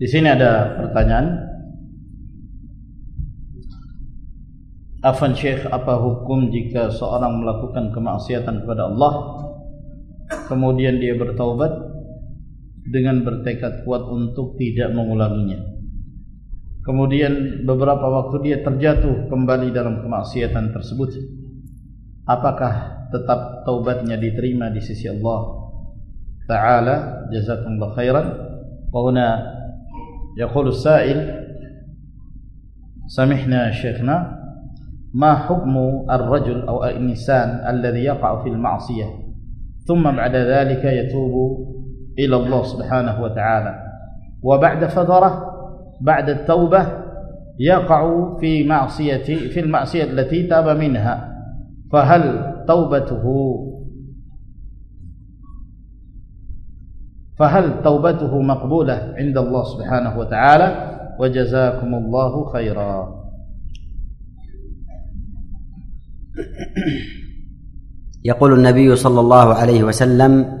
Di sini ada pertanyaan. Afan Syekh, apa hukum jika seorang melakukan kemaksiatan kepada Allah kemudian dia bertaubat dengan bertekad kuat untuk tidak mengulanginya. Kemudian beberapa waktu dia terjatuh kembali dalam kemaksiatan tersebut. Apakah tetap taubatnya diterima di sisi Allah Taala? Jazakumullah khairan. Wa huna يقول السائل سمحنا شيخنا ما حكم الرجل أو الإنسان الذي يقع في المعصية؟ ثم بعد ذلك يتوب إلى الله سبحانه وتعالى. وبعد فترة بعد التوبة يقع في معصية في المعصية التي تاب منها. فهل توبته فهل توبته مقبولة عند الله سبحانه وتعالى؟ وجزاكم الله خيرا. يقول النبي صلى الله عليه وسلم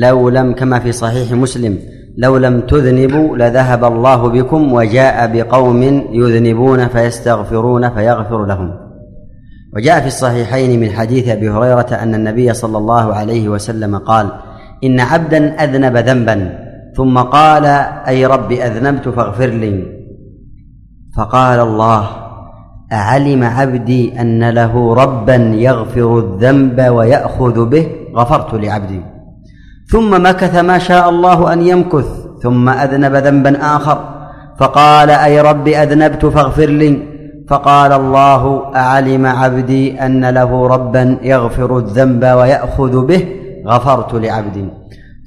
لو لم كما في صحيح مسلم لو لم تذنبوا لذهب الله بكم وجاء بقوم يذنبون فيستغفرون فيغفر لهم. وجاء في الصحيحين من حديث أبي هريرة أن النبي صلى الله عليه وسلم قال إن عبدا أذنب ذنبا ثم قال أي رب أذنبت فاغفر لي. فقال الله أعلم عبدي أن له ربا يغفر الذنب ويأخذ به؟ غفرت لعبدي. ثم مكث ما شاء الله أن يمكث ثم أذنب ذنبا آخر. فقال أي رب أذنبت فاغفر لي. فقال الله أعلم عبدي أن له ربا يغفر الذنب ويأخذ به؟ غفرت لعبدي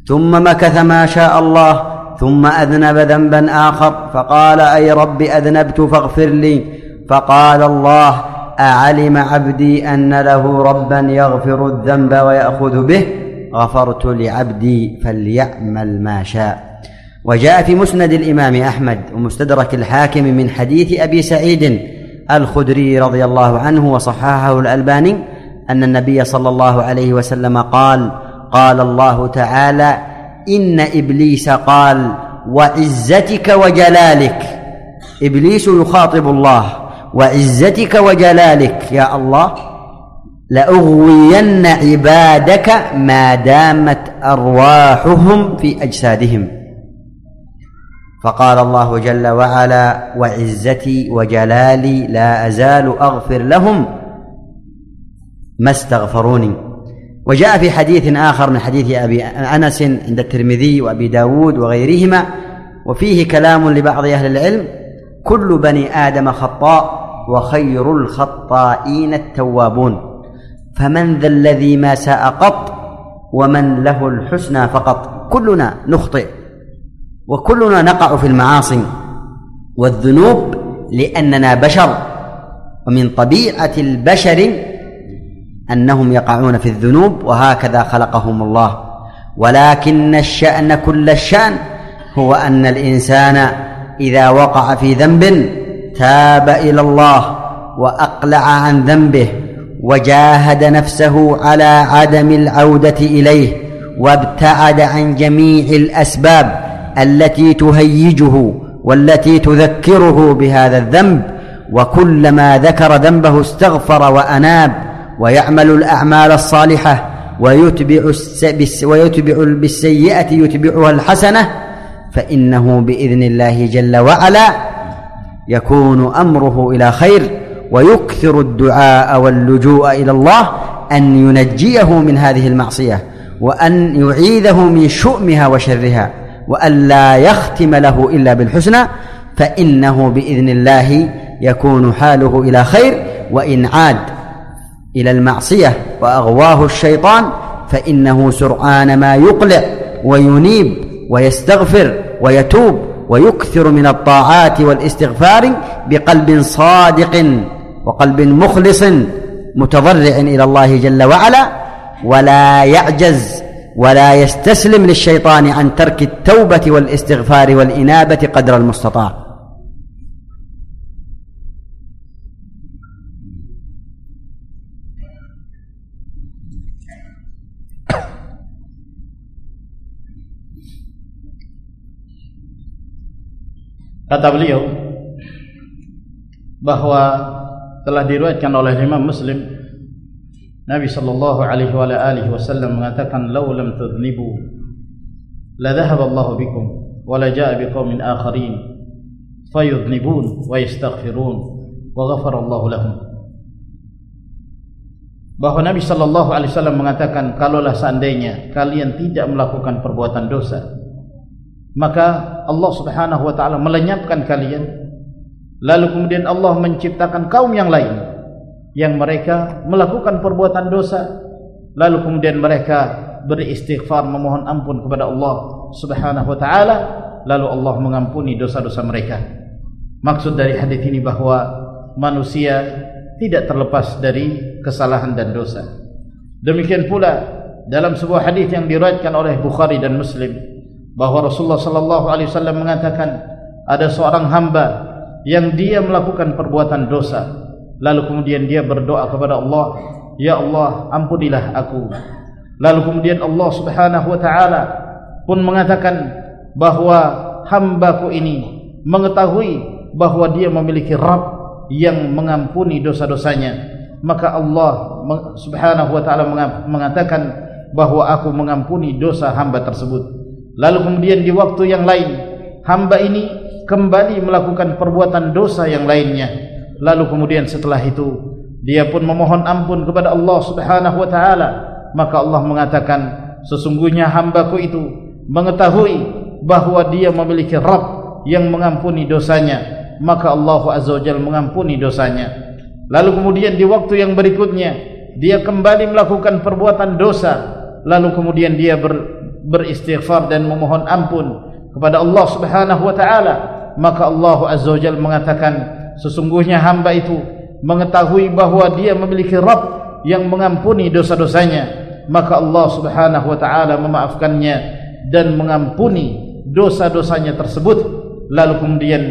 ثم مكث ما شاء الله ثم أذنب ذنبا آخر فقال أي رب أذنبت فاغفر لي. فقال الله أعلم عبدي أن له ربا يغفر الذنب ويأخذ به. غفرت لعبدي فليعمل ما شاء. وجاء في مسند الإمام أحمد ومستدرك الحاكم من حديث أبي سعيد الخدري رضي الله عنه وصححه الألباني أن النبي صلى الله عليه وسلم قال قال الله تعالى إن إبليس قال وعزتك وجلالك. إبليس يخاطب الله. وعزتك وجلالك. يا الله لأغوين عبادك ما دامت أرواحهم في أجسادهم. فقال الله جل وعلا وعزتي وجلالي لا أزال أغفر لهم ما استغفروني. وجاء في حديث آخر من حديث أبي أنس عند الترمذي وأبي داود وغيرهما وفيه كلام لبعض أهل العلم كل بني آدم خطاء وخير الخطائين التوابون. فمن ذا الذي ما ساء قط ومن له الحسنى فقط. كلنا نخطئ وكلنا نقع في المعاصي والذنوب لأننا بشر. ومن طبيعة البشر أنهم يقعون في الذنوب وهكذا خلقهم الله. ولكن الشأن كل الشأن هو أن الإنسان إذا وقع في ذنب تاب إلى الله وأقلع عن ذنبه وجاهد نفسه على عدم العودة إليه وابتعد عن جميع الأسباب التي تهيجه والتي تذكره بهذا الذنب. وكلما ذكر ذنبه استغفر وأناب ويعمل الأعمال الصالحة ويتبع ويتبع بالسيئة يتبعها الحسنة فإنه بإذن الله جل وعلا يكون أمره إلى خير ويكثر الدعاء واللجوء إلى الله أن ينجيه من هذه المعصية وأن يعيذه من شؤمها وشرها وأن لا يختم له إلا بالحسنى فإنه بإذن الله يكون حاله إلى خير وإن عاد إلى المعصية وأغواه الشيطان فإنه سرعان ما يقلع وينيب ويستغفر ويتوب ويكثر من الطاعات والاستغفار بقلب صادق وقلب مخلص متضرع إلى الله جل وعلا ولا يعجز ولا يستسلم للشيطان عن ترك التوبة والاستغفار والإنابة قدر المستطاع. Kata beliau bahwa telah diriwayatkan oleh Imam Muslim Nabi sallallahu alaihi wa alihi wasallam mengatakan law lam tudnibu la dhahaba Allah bikum wa la jaa biqaumin akharin fayudnibun wa yastaghfirun wa ghafara Allah lahum. Bahwa Nabi sallallahu alaihi wasallam mengatakan kalaulah seandainya kalian tidak melakukan perbuatan dosa maka Allah Subhanahu wa taala melenyapkan kalian Lalu kemudian Allah menciptakan kaum yang lain yang mereka melakukan perbuatan dosa lalu kemudian mereka beristighfar memohon ampun kepada Allah Subhanahu wa taala lalu Allah mengampuni dosa-dosa mereka. Maksud dari hadis ini bahwa manusia tidak terlepas dari kesalahan dan dosa. Demikian pula dalam sebuah hadis yang diriwayatkan oleh Bukhari dan Muslim bahwa Rasulullah sallallahu alaihi wasallam mengatakan ada seorang hamba yang dia melakukan perbuatan dosa. Lalu kemudian dia berdoa kepada Allah ya Allah ampunilah aku. Lalu kemudian Allah Subhanahu wa taala pun mengatakan bahwa hambaku ini mengetahui bahwa dia memiliki Rabb yang mengampuni dosa-dosanya. Maka Allah Subhanahu wa taala mengatakan bahwa aku mengampuni dosa hamba tersebut lalu kemudian di waktu yang lain hamba ini kembali melakukan perbuatan dosa yang lainnya. Lalu kemudian setelah itu dia pun memohon ampun kepada Allah Subhanahu wa taala. Maka Allah mengatakan sesungguhnya hambaku itu mengetahui bahwa dia memiliki Rabb yang mengampuni dosanya. Maka Allah Azza wa mengampuni dosanya. Lalu kemudian di waktu yang berikutnya dia kembali melakukan perbuatan dosa. Lalu kemudian dia ber, beristighfar dan memohon ampun kepada Allah Subhanahu wa taala maka Allah Azza wa Jalla mengatakan sesungguhnya hamba itu mengetahui bahwa dia memiliki Rabb yang mengampuni dosa-dosanya. Maka Allah Subhanahu wa taala memaafkannya dan mengampuni dosa-dosanya tersebut. Lalu kemudian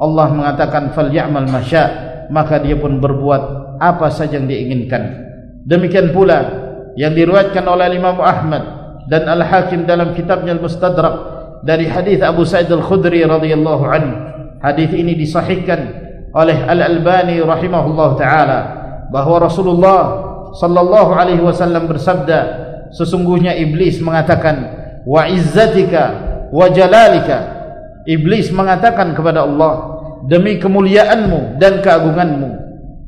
Allah mengatakan fal ya'mal masya. Maka dia pun berbuat apa saja yang diinginkan. Demikian pula yang diriwayatkan oleh Imam Ahmad dan Al-Hakim dalam kitabnya Al-Mustadrak dari hadis Abu Sa'id Al-Khudri radhiyallahu anhu. Hadis ini disahihkan oleh Al-Albani rahimahullah taala bahwa Rasulullah sallallahu alaihi wasallam bersabda sesungguhnya iblis mengatakan wa izzatika wa jalalika iblis mengatakan kepada Allah demi kemuliaanmu dan keagunganmu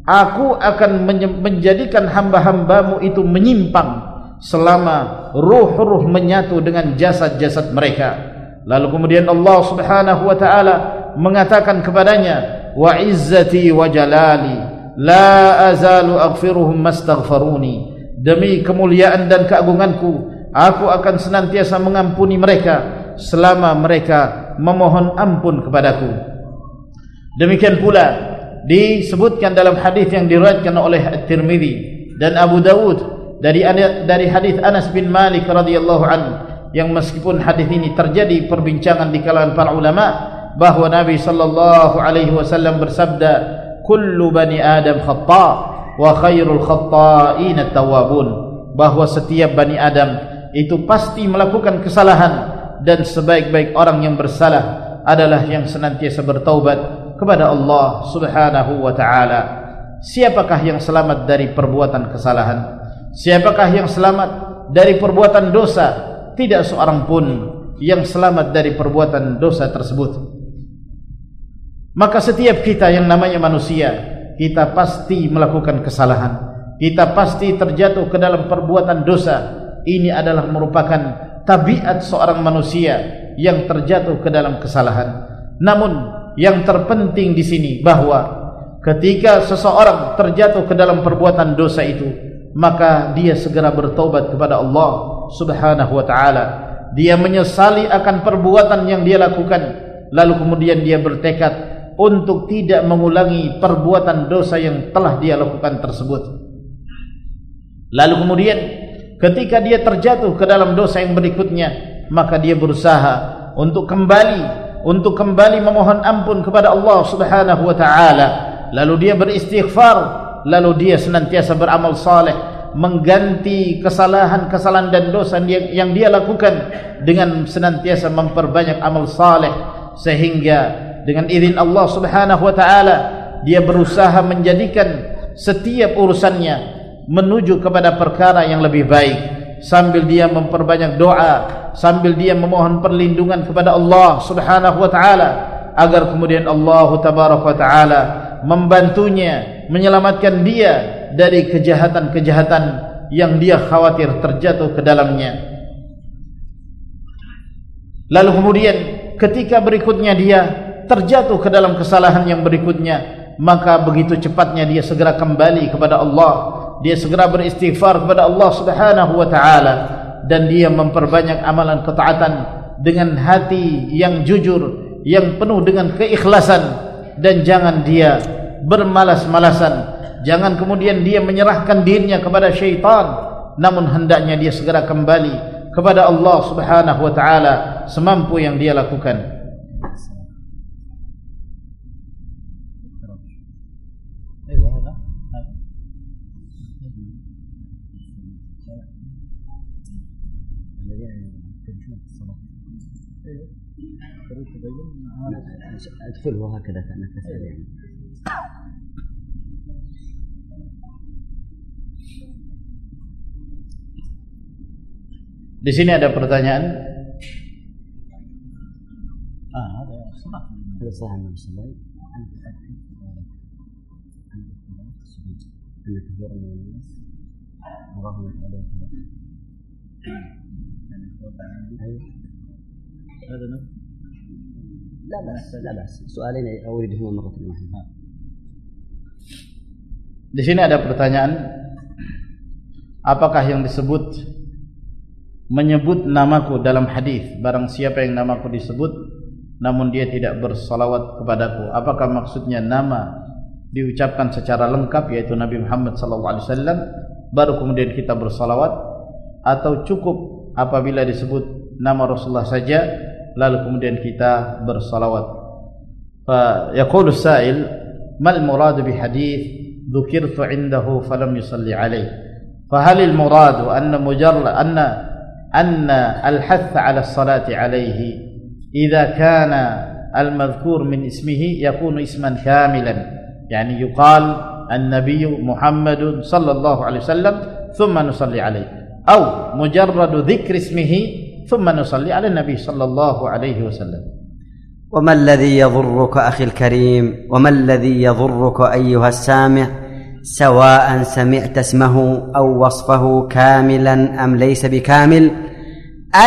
aku akan menjadikan hamba-hambamu itu menyimpang selama ruh-ruh menyatu dengan jasad-jasad mereka Lalu kemudian Allah Subhanahu wa taala mengatakan kepadanya, "Wa izzati wa jalali la azalu aghfiruhum mastaghfaruni." Demi kemuliaan dan keagunganku, aku akan senantiasa mengampuni mereka selama mereka memohon ampun kepadaku. Demikian pula disebutkan dalam hadis yang diriwayatkan oleh At-Tirmizi dan Abu Dawud dari dari hadis Anas bin Malik radhiyallahu anhu yang meskipun hadis ini terjadi perbincangan di kalangan para ulama bahwa Nabi sallallahu alaihi wasallam bersabda kullu bani adam khata wa khairul khata'in at-tawwabun bahwa setiap bani adam itu pasti melakukan kesalahan dan sebaik-baik orang yang bersalah adalah yang senantiasa bertaubat kepada Allah Subhanahu wa taala. Siapakah yang selamat dari perbuatan kesalahan siapakah yang selamat dari perbuatan dosa? Tidak seorang pun yang selamat dari perbuatan dosa tersebut. Maka setiap kita yang namanya manusia kita pasti melakukan kesalahan. Kita pasti terjatuh ke dalam perbuatan dosa. Ini adalah merupakan tabiat seorang manusia yang terjatuh ke dalam kesalahan. Namun yang terpenting di sini bahwa ketika seseorang terjatuh ke dalam perbuatan dosa itu maka dia segera bertobat kepada Allah subhanahu wa ta'ala. Dia menyesali akan perbuatan yang dia lakukan. Lalu kemudian dia bertekad untuk tidak mengulangi perbuatan dosa yang telah dia lakukan tersebut. Lalu kemudian ketika dia terjatuh ke dalam dosa yang berikutnya maka dia berusaha untuk kembali untuk kembali memohon ampun kepada Allah subhanahu wa ta'ala. Lalu dia beristighfar lalu dia senantiasa beramal saleh mengganti kesalahan-kesalahan dan dosa yang, yang dia lakukan dengan senantiasa memperbanyak amal saleh. Sehingga dengan izin Allah Subhanahu wa taala dia berusaha menjadikan setiap urusannya menuju kepada perkara yang lebih baik. Sambil dia memperbanyak doa sambil dia memohon perlindungan kepada Allah Subhanahu wa taala agar kemudian Allah tabaraka wa taala membantunya menyelamatkan dia dari kejahatan-kejahatan yang dia khawatir terjatuh ke dalamnya. Lalu kemudian ketika berikutnya dia terjatuh ke dalam kesalahan yang berikutnya maka begitu cepatnya dia segera kembali kepada Allah. Dia segera beristighfar kepada Allah Subhanahu wa taala dan dia memperbanyak amalan ketaatan dengan hati yang jujur yang penuh dengan keikhlasan dan jangan dia bermalas-malasan jangan kemudian dia menyerahkan dirinya kepada syaitan namun hendaknya dia segera kembali kepada Allah Subhanahu wa taala semampu yang dia lakukan. ادخله هكذا كانك تسال Di sini ada pertanyaan. Ah, ada salah. Ada salah masalah. أن كثيرا من الناس رغم هذا هذا لا بأس لا بأس سؤالين أريدهما مرة واحدة Di sini ada pertanyaan Apakah yang disebut menyebut namaku dalam hadis. Barang siapa yang namaku disebut namun dia tidak bersalawat kepadaku. Apakah maksudnya nama diucapkan secara lengkap yaitu Nabi Muhammad sallallahu alaihi wasallam baru kemudian kita bersalawat? Atau cukup apabila disebut nama Rasulullah saja lalu kemudian kita bersalawat? Fa yaqulu sa'il mal murad bi hadis dhukirtu indahu falam yusalli alaihi fa hal al murad anna mujarrad anna أن الحث على الصلاة عليه إذا كان المذكور من اسمه يكون اسما كاملا يعني يقال النبي محمد صلى الله عليه وسلم ثم نصلي عليه أو مجرد ذكر اسمه ثم نصلي على النبي صلى الله عليه وسلم. وما الذي يضرك أخي الكريم؟ وما الذي يضرك أيها السامع؟ سواء سمعت اسمه أو وصفه كاملا أم ليس بكامل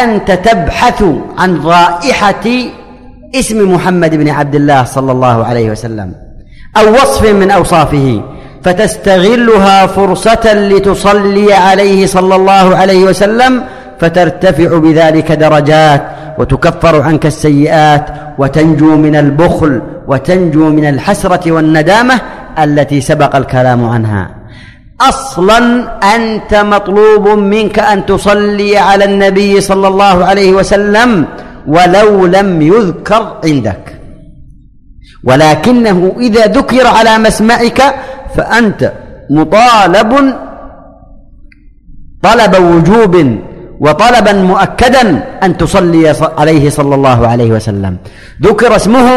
أنت تبحث عن رائحة اسم محمد بن عبد الله صلى الله عليه وسلم أو وصف من أوصافه فتستغلها فرصة لتصلي عليه صلى الله عليه وسلم فترتفع بذلك درجات وتكفر عنك السيئات وتنجو من البخل وتنجو من الحسرة والندامة التي سبق الكلام عنها. أصلا أنت مطلوب منك أن تصلي على النبي صلى الله عليه وسلم ولو لم يذكر عندك. ولكنه إذا ذكر على مسمعك فأنت مطالب طلب وجوب وطلبا مؤكدا أن تصلي عليه صلى الله عليه وسلم. ذكر اسمه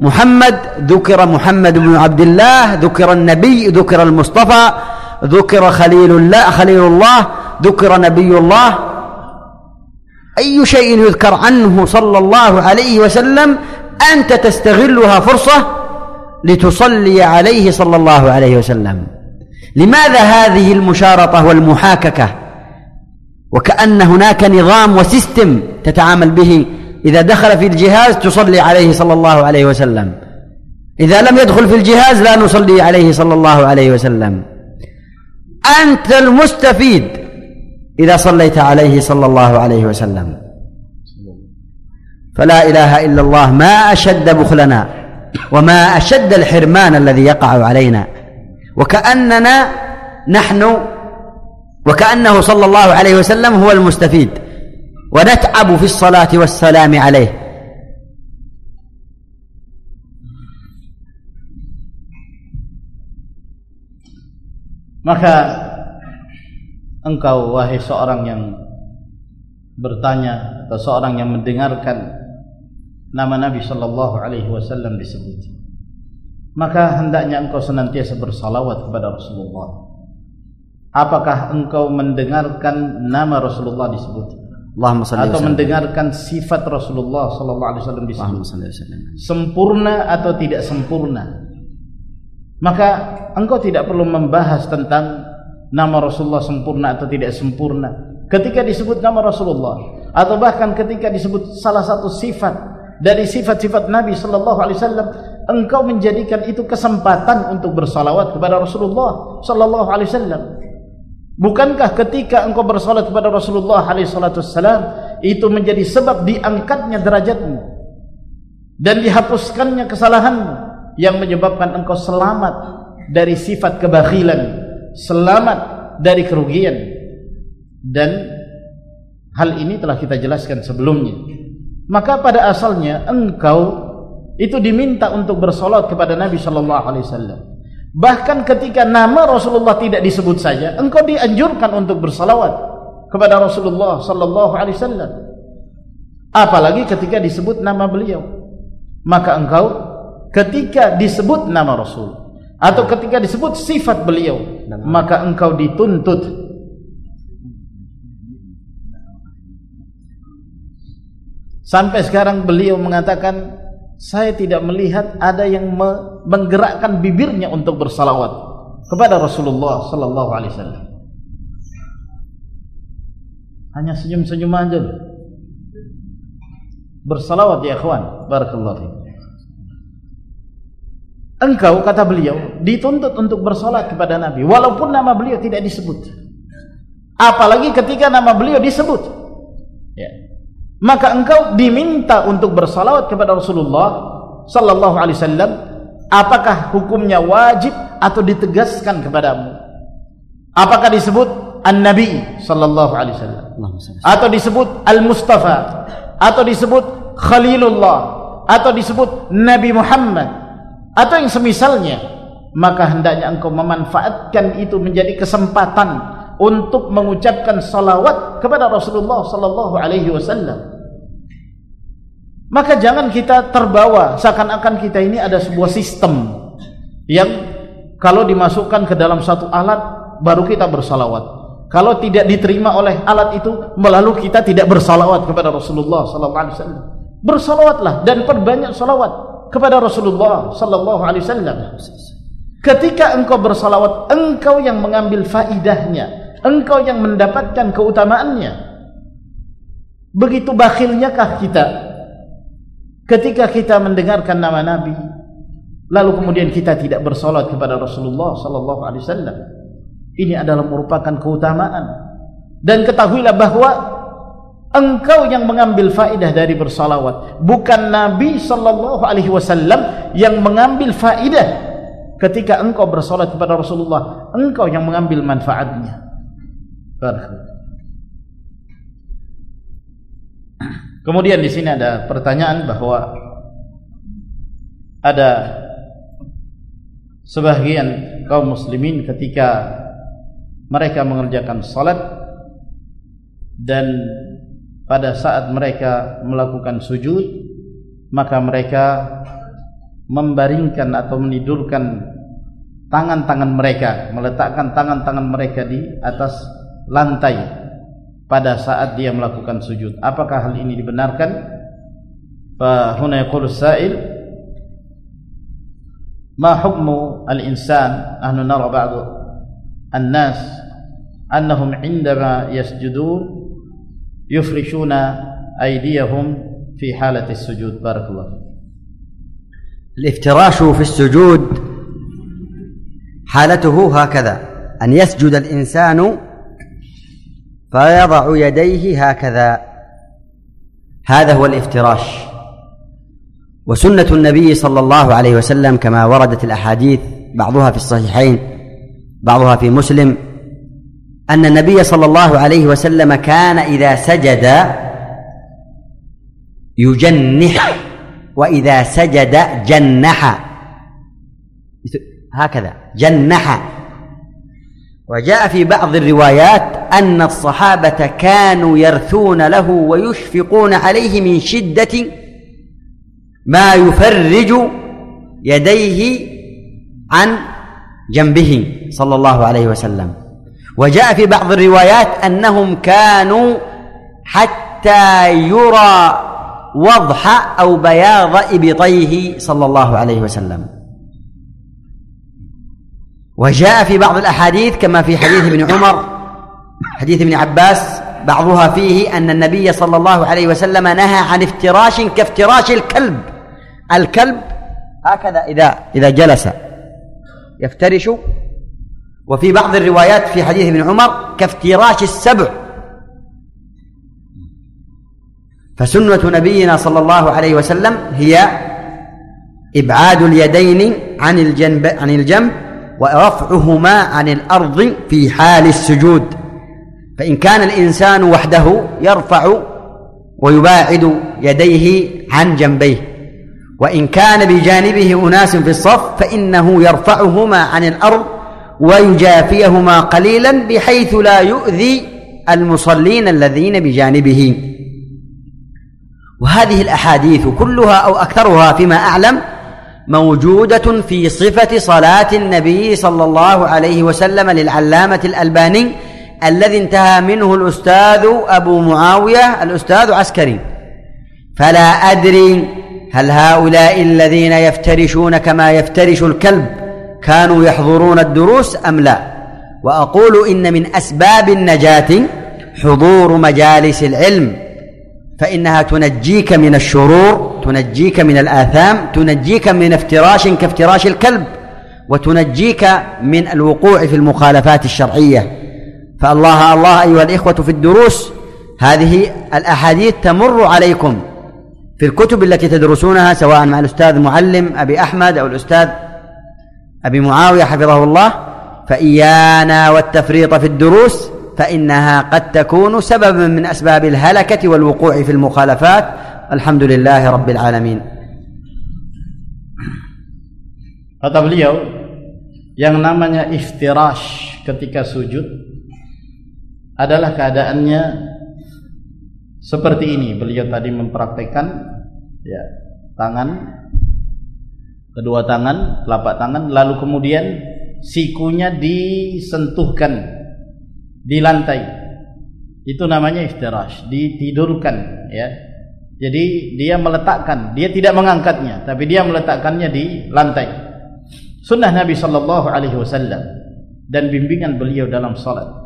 محمد ذكر محمد بن عبد الله ذكر النبي ذكر المصطفى ذكر خليل الله خليل الله ذكر نبي الله. أي شيء يذكر عنه صلى الله عليه وسلم أنت تستغلها فرصة لتصلي عليه صلى الله عليه وسلم. لماذا هذه المشارطة والمحاككة؟ وكأن هناك نظام وسيستم تتعامل به إذا دخل في الجهاز تصلي عليه صلى الله عليه وسلم. إذا لم يدخل في الجهاز لا نصلي عليه صلى الله عليه وسلم. أنت المستفيد إذا صليت عليه صلى الله عليه وسلم. فلا إله إلا الله ما أشد بخلنا وما أشد الحرمان الذي يقع علينا. وكأننا نحن وكأنه صلى الله عليه وسلم هو المستفيد. ونتعب في الصلاة والسلام عليه maka engkau wahai seorang yang bertanya atau seorang yang mendengarkan nama Nabi sallallahu alaihi wasallam disebut maka hendaknya engkau senantiasa bersalawat kepada Rasulullah apakah engkau mendengarkan nama Rasulullah disebut Allahumma salli atau mendengarkan sifat Rasulullah sallallahu alaihi wasallam disebut sempurna atau tidak sempurna? Maka engkau tidak perlu membahas tentang nama Rasulullah sempurna atau tidak sempurna. Ketika disebut nama Rasulullah atau bahkan ketika disebut salah satu sifat dari sifat-sifat Nabi sallallahu alaihi wasallam engkau menjadikan itu kesempatan untuk bersalawat kepada Rasulullah sallallahu alaihi wasallam Bukankah ketika engkau bersolat kepada Rasulullah SAW itu menjadi sebab diangkatnya derajatmu dan dihapuskannya kesalahanmu yang menyebabkan engkau selamat dari sifat kebakhilan, selamat dari kerugian dan hal ini telah kita jelaskan sebelumnya. Maka pada asalnya engkau itu diminta untuk bersolat kepada Nabi Sallallahu Alaihi Wasallam. Bahkan ketika nama Rasulullah tidak disebut saja, engkau dianjurkan untuk bersalawat kepada Rasulullah sallallahu alaihi wasallam. Apalagi ketika disebut nama beliau. Maka engkau ketika disebut nama Rasul atau ketika disebut sifat beliau, maka engkau dituntut Sampai sekarang beliau mengatakan saya tidak melihat ada yang menggerakkan bibirnya untuk bersalawat kepada Rasulullah sallallahu alaihi wasallam. Hanya senyum-senyum aja. Bersalawat ya ikhwan, barakallahu fiik. Engkau kata beliau dituntut untuk bersolat kepada Nabi walaupun nama beliau tidak disebut. Apalagi ketika nama beliau disebut. Maka engkau diminta untuk bersalawat kepada Rasulullah sallallahu alaihi wasallam apakah hukumnya wajib atau ditegaskan kepadamu? Apakah disebut an-nabi sallallahu alaihi wasallam? Atau disebut al-mustafa? Atau disebut khalilullah? Atau disebut nabi Muhammad? Atau yang semisalnya maka hendaknya engkau memanfaatkan itu menjadi kesempatan untuk mengucapkan salawat kepada Rasulullah sallallahu alaihi wasallam maka jangan kita terbawa seakan-akan kita ini ada sebuah sistem yang kalau dimasukkan ke dalam satu alat baru kita bersalawat. Kalau tidak diterima oleh alat itu melalui kita tidak bersalawat kepada Rasulullah sallallahu alaihi wasallam. Bersalawatlah dan perbanyak salawat kepada Rasulullah sallallahu alaihi wasallam. Ketika engkau bersalawat, engkau yang mengambil faidahnya, engkau yang mendapatkan keutamaannya. Begitu bakhilnya kah kita ketika kita mendengarkan nama Nabi lalu kemudian kita tidak bersolat kepada Rasulullah sallallahu alaihi wasallam ini adalah merupakan keutamaan. Dan ketahuilah bahwa engkau yang mengambil faedah dari bersalawat bukan Nabi sallallahu alaihi wasallam yang mengambil faedah ketika engkau bersolat kepada Rasulullah engkau yang mengambil manfaatnya. Barakallahu Kemudian di sini ada pertanyaan bahwa ada sebagian kaum muslimin ketika mereka mengerjakan salat dan pada saat mereka melakukan sujud maka mereka membaringkan atau menidurkan tangan-tangan mereka meletakkan tangan-tangan mereka di atas lantai pada saat dia melakukan sujud. Apakah hal ini dibenarkan? Fa huna yaqulu sa'il ma hukmu al-insan ahnu nara ba'du an-nas annahum 'indama yasjudun yufrishuna aydiyahum fi halati as-sujud barakallahu الافتراش في السجود حالته هكذا أن يسجد الإنسان فيضع يديه هكذا. هذا هو الافتراش. وسنة النبي صلى الله عليه وسلم كما وردت الأحاديث بعضها في الصحيحين بعضها في مسلم أن النبي صلى الله عليه وسلم كان إذا سجد يجنح وإذا سجد جنح. هكذا جنح. وجاء في بعض الروايات أن الصحابة كانوا يرثون له ويشفقون عليه من شدة ما يفرج يديه عن جنبه صلى الله عليه وسلم. وجاء في بعض الروايات أنهم كانوا حتى يرى وضح أو بياض إبطيه صلى الله عليه وسلم. وجاء في بعض الأحاديث كما في حديث ابن عمر حديث ابن عباس بعضها فيه أن النبي صلى الله عليه وسلم نهى عن افتراش كافتراش الكلب. الكلب هكذا إذا إذا جلس يفترش. وفي بعض الروايات في حديث ابن عمر كافتراش السبع. فسنة نبينا صلى الله عليه وسلم هي إبعاد اليدين عن الجنب عن الجنب ورفعهما عن الأرض في حال السجود. فإن كان الإنسان وحده يرفع ويباعد يديه عن جنبيه وإن كان بجانبه أناس في الصف فإنه يرفعهما عن الأرض ويجافيهما قليلا بحيث لا يؤذي المصلين الذين بجانبه. وهذه الأحاديث كلها أو أكثرها فيما أعلم موجودة في صفة صلاة النبي صلى الله عليه وسلم للعلامة الألباني الذي انتهى منه الأستاذ أبو معاوية الأستاذ عسكري. فلا أدري هل هؤلاء الذين يفترشون كما يفترش الكلب كانوا يحضرون الدروس أم لا؟ وأقول إن من أسباب النجاة حضور مجالس العلم فإنها تنجيك من الشرور تنجيك من الآثام تنجيك من افتراش كافتراش الكلب وتنجيك من الوقوع في المخالفات الشرعية. فالله الله أيها الإخوة في الدروس هذه الأحاديث تمر عليكم في الكتب التي تدرسونها سواء مع الأستاذ معلم أبي أحمد أو الأستاذ أبي معاوية حفظه الله. فإيانا والتفريط في الدروس فإنها قد تكون سببا من أسباب الهلكة والوقوع في المخالفات. الحمد لله رب العالمين. Kata beliau yang namanya iftirash ketika sujud adalah keadaannya seperti ini. Beliau tadi mempraktekkan ya, tangan kedua tangan, telapak tangan, lalu kemudian sikunya disentuhkan di lantai. Itu namanya iftirash, ditidurkan ya. Jadi dia meletakkan, dia tidak mengangkatnya, tapi dia meletakkannya di lantai. Sunnah Nabi sallallahu alaihi wasallam dan bimbingan beliau dalam salat.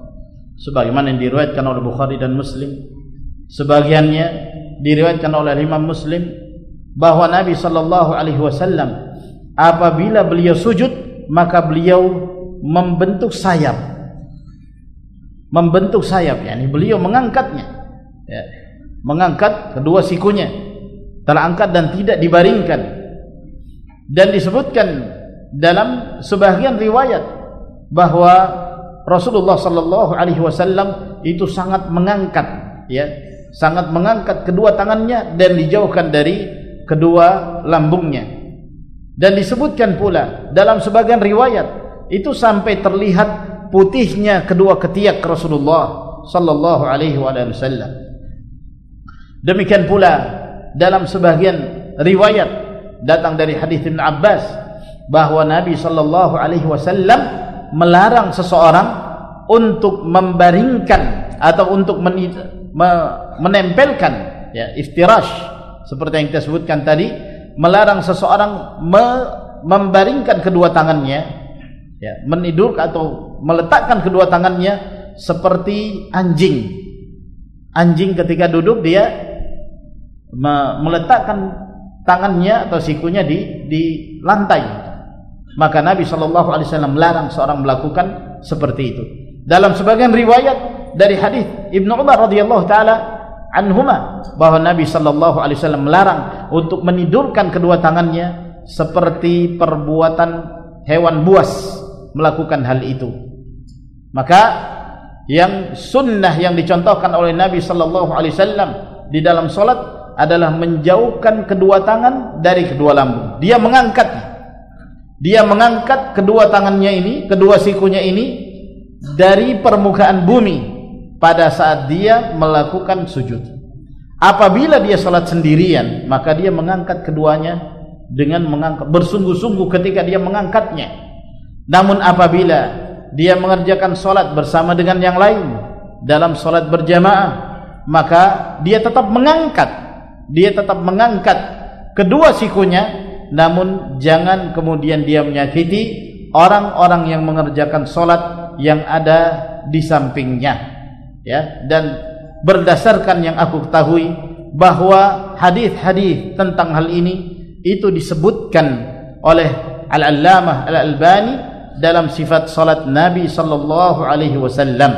Sebagaimana yang diriwayatkan oleh Bukhari dan Muslim, sebagiannya diriwayatkan oleh Imam Muslim bahwa Nabi sallallahu alaihi wasallam apabila beliau sujud maka beliau membentuk sayap. Membentuk sayap yakni beliau mengangkatnya. Ya. mengangkat kedua sikunya terangkat dan tidak dibaringkan. Dan disebutkan dalam sebagian riwayat bahwa Rasulullah sallallahu alaihi wasallam itu sangat mengangkat ya sangat mengangkat kedua tangannya dan dijauhkan dari kedua lambungnya dan disebutkan pula dalam sebagian riwayat itu sampai terlihat putihnya kedua ketiak Rasulullah sallallahu alaihi wasallam. Demikian pula dalam sebagian riwayat datang dari hadis Ibn Abbas bahwa Nabi sallallahu alaihi wasallam melarang seseorang untuk membaringkan atau untuk menempelkan ya iftirash. Seperti yang kita sebutkan tadi melarang seseorang me membaringkan kedua tangannya ya atau meletakkan kedua tangannya seperti anjing. Anjing ketika duduk dia me meletakkan tangannya atau sikunya di di lantai maka Nabi sallallahu alaihi wasallam melarang seorang melakukan seperti itu dalam sebagian riwayat dari hadis Ibnu Umar radhiyallahu taala anhuma bahwa Nabi sallallahu alaihi wasallam melarang untuk menidurkan kedua tangannya seperti perbuatan hewan buas melakukan hal itu. Maka yang sunnah yang dicontohkan oleh Nabi sallallahu alaihi wasallam di dalam salat adalah menjauhkan kedua tangan dari kedua lambung. Dia mengangkat dia mengangkat kedua tangannya ini, kedua sikunya ini dari permukaan bumi pada saat dia melakukan sujud. apabila dia salat sendirian maka dia mengangkat keduanya dengan mengangkat bersungguh-sungguh ketika dia mengangkatnya namun apabila dia mengerjakan salat bersama dengan yang lain dalam salat berjamaah maka dia tetap mengangkat dia tetap mengangkat kedua sikunya namun jangan kemudian dia menyakiti orang-orang yang mengerjakan salat yang ada di sampingnya. Ya dan berdasarkan yang aku ketahui bahwa hadis-hadis tentang hal ini itu disebutkan oleh Al-Allamah Al-Albani dalam sifat salat Nabi sallallahu alaihi wasallam.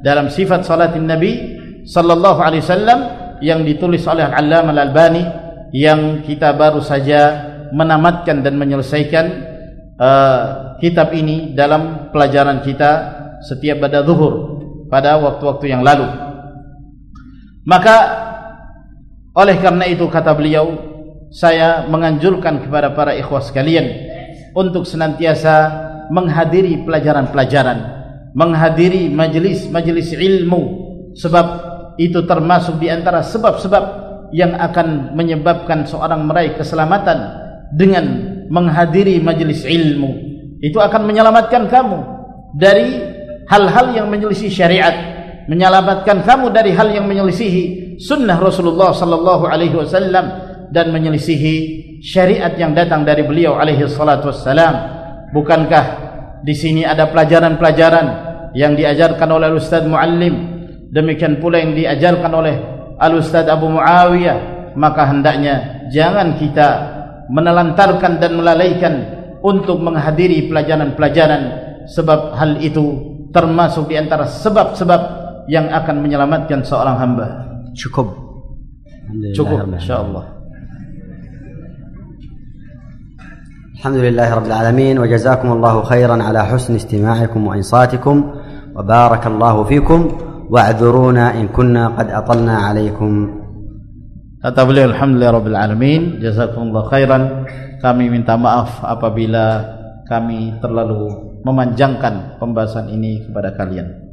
Dalam sifat salat Nabi sallallahu alaihi wasallam yang ditulis oleh Al-Allamah Al-Albani yang kita baru saja menamatkan dan menyelesaikan uh, kitab ini dalam pelajaran kita setiap pada zuhur pada waktu-waktu yang lalu. Maka oleh karena itu kata beliau saya menganjurkan kepada para ikhwas sekalian untuk senantiasa menghadiri pelajaran-pelajaran menghadiri majelis-majelis ilmu sebab itu termasuk di antara sebab-sebab yang akan menyebabkan seorang meraih keselamatan dengan menghadiri majelis ilmu. Itu akan menyelamatkan kamu dari hal-hal yang menyelisih syariat menyelamatkan kamu dari hal yang menyelisihi sunnah Rasulullah sallallahu alaihi wasallam dan menyelisihi syariat yang datang dari beliau alaihi salatu wassalam. Bukankah di sini ada pelajaran-pelajaran yang diajarkan oleh Ustaz Muallim? Demikian pula yang diajarkan oleh Al Ustaz Abu Muawiyah. Maka hendaknya jangan kita menelantarkan dan melalaikan untuk menghadiri pelajaran-pelajaran sebab hal itu termasuk di antara sebab-sebab yang akan menyelamatkan seorang hamba. Cukup. Cukup insyaallah. الحمد لله رب العالمين وجزاكم الله خيرا على حسن استماعكم وإنصاتكم وبارك الله فيكم واعذرونا إن كنا قد أطلنا عليكم Kata beliau Alhamdulillah Rabbil Alamin Jazakumullah khairan. Kami minta maaf apabila kami terlalu memanjangkan pembahasan ini kepada kalian